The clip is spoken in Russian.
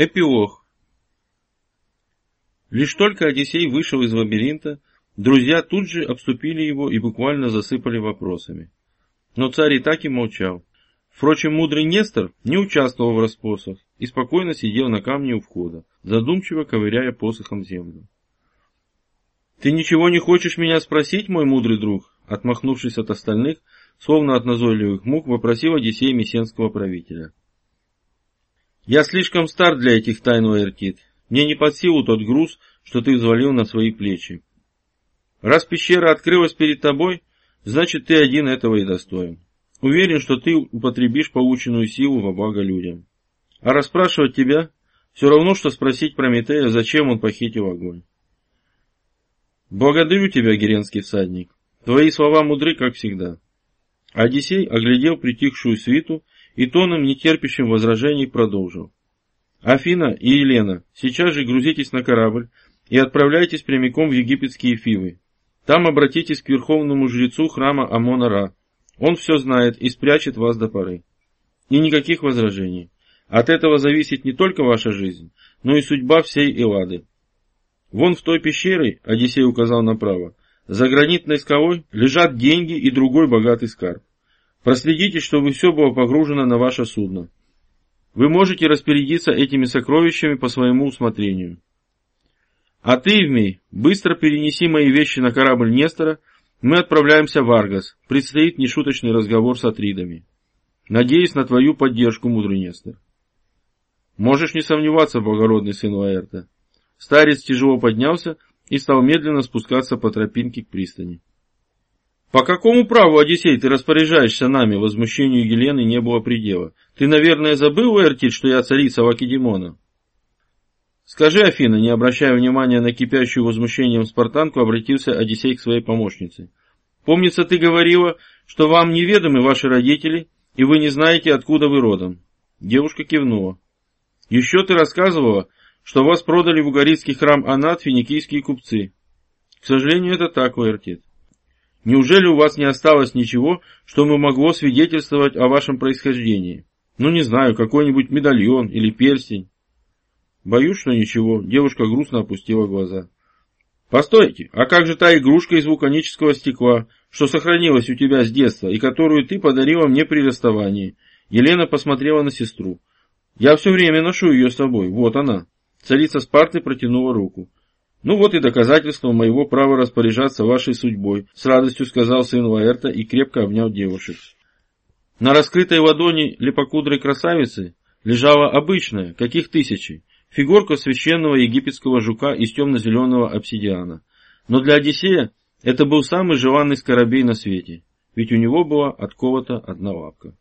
Эпилог. Лишь только Одиссей вышел из лабиринта, друзья тут же обступили его и буквально засыпали вопросами. Но царь и так и молчал. Впрочем, мудрый Нестор не участвовал в расспросах и спокойно сидел на камне у входа, задумчиво ковыряя посохом землю. «Ты ничего не хочешь меня спросить, мой мудрый друг?» Отмахнувшись от остальных, словно от назойливых мук, вопросил Одиссей мессенского правителя. Я слишком стар для этих тайн, Лаэртит. Мне не под силу тот груз, что ты взвалил на свои плечи. Раз пещера открылась перед тобой, значит ты один этого и достоин. Уверен, что ты употребишь полученную силу во благо людям. А расспрашивать тебя все равно, что спросить Прометея, зачем он похитил огонь. Благодарю тебя, геренский всадник. Твои слова мудры, как всегда. Одиссей оглядел притихшую свиту и тоном, нетерпящим возражений, продолжил. Афина и Елена, сейчас же грузитесь на корабль и отправляйтесь прямиком в египетские Фивы. Там обратитесь к верховному жрецу храма Амона-Ра. Он все знает и спрячет вас до поры. И никаких возражений. От этого зависит не только ваша жизнь, но и судьба всей Эллады. Вон в той пещере, Одиссей указал направо, за гранитной скалой лежат деньги и другой богатый скарб. Проследите, чтобы все было погружено на ваше судно. Вы можете распорядиться этими сокровищами по своему усмотрению. А ты, Евмей, быстро перенеси мои вещи на корабль Нестора, мы отправляемся в Аргас. Предстоит нешуточный разговор с Атридами. Надеюсь на твою поддержку, мудрый Нестор. Можешь не сомневаться, благородный сын Лаэрта. Старец тяжело поднялся и стал медленно спускаться по тропинке к пристани. «По какому праву, Одиссей, ты распоряжаешься нами?» Возмущению Елены не было предела. «Ты, наверное, забыл, Эртит, что я царица Вакидимона?» «Скажи, Афина, не обращая внимания на кипящую возмущением спартанку, обратился Одиссей к своей помощнице. «Помнится, ты говорила, что вам неведомы ваши родители, и вы не знаете, откуда вы родом». Девушка кивнула. «Еще ты рассказывала, что вас продали в угорицкий храм Анат финикийские купцы. К сожалению, это так, Уэртит. Неужели у вас не осталось ничего, что бы могло свидетельствовать о вашем происхождении? Ну, не знаю, какой-нибудь медальон или перстень. Боюсь, что ничего. Девушка грустно опустила глаза. Постойте, а как же та игрушка из вулканического стекла, что сохранилась у тебя с детства и которую ты подарила мне при расставании? Елена посмотрела на сестру. Я все время ношу ее с собой. Вот она. Царица Спарты протянула руку. «Ну вот и доказательство моего права распоряжаться вашей судьбой», с радостью сказал сын Лаэрта и крепко обнял девушек. На раскрытой ладони лепокудрой красавицы лежала обычная, каких тысячи, фигурка священного египетского жука из темно-зеленого обсидиана. Но для Одиссея это был самый желанный скоробей на свете, ведь у него была отковата одна лапка.